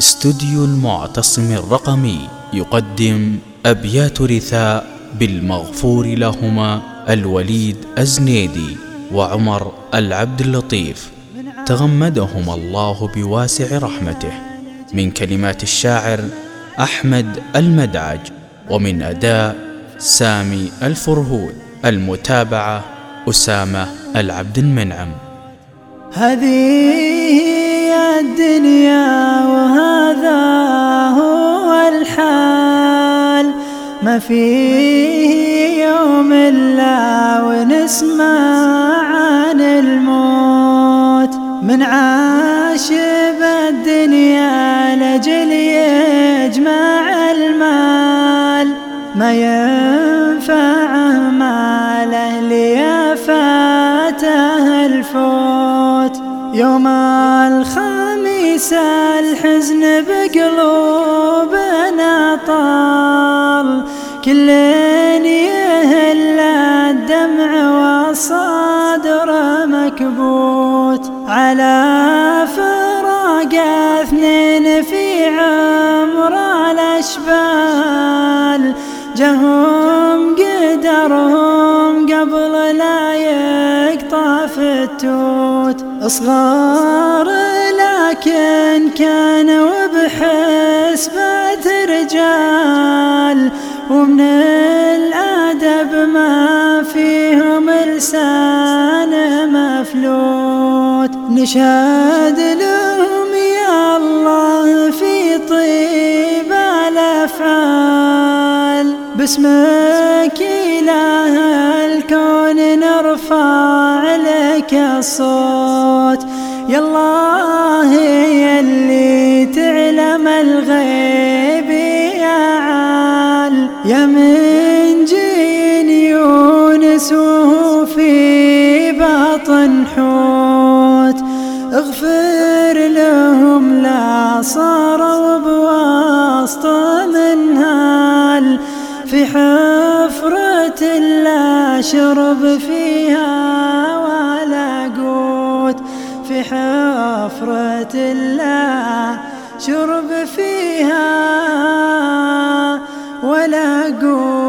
استوديو المعتصم الرقمي يقدم أبيات رثاء بالمغفور لهما الوليد أزنيدي وعمر العبد اللطيف تغمدهما الله بواسع رحمته. من كلمات الشاعر أحمد المدعج ومن أداء سامي الفرهود المتابعة أسامة العبد المنعم. هذه الدنيا ما فيه يوم إلا ونسمع عن الموت. من عاش بالدنيا لجل يجمع المال. ما ينفعه ماله ليفاته الفوت. يوم الخميس الحزن بقلوبنا طال كل يهل الدمع والصدر مكبوت على فراق اثنين في عمر الأشبال. جهم قدرهم قبل لا يقطع التوت. اصغر لكن كانوا بحسبة رجال. ومن الأدب ما فيهم لسان مفلوت. نشهد لهم يا الله في طيب الأفعال. باسمك إله الكون نرفع لك الصوت. يا الله اللي تعلم الغيب. يا من جين يونس وهو في باطن حوت اغفر لهم لا صاروا بواسط منهال في حفرة لا شرب فيها ولا قوت في حفرة لا شرب فيها ولا قوت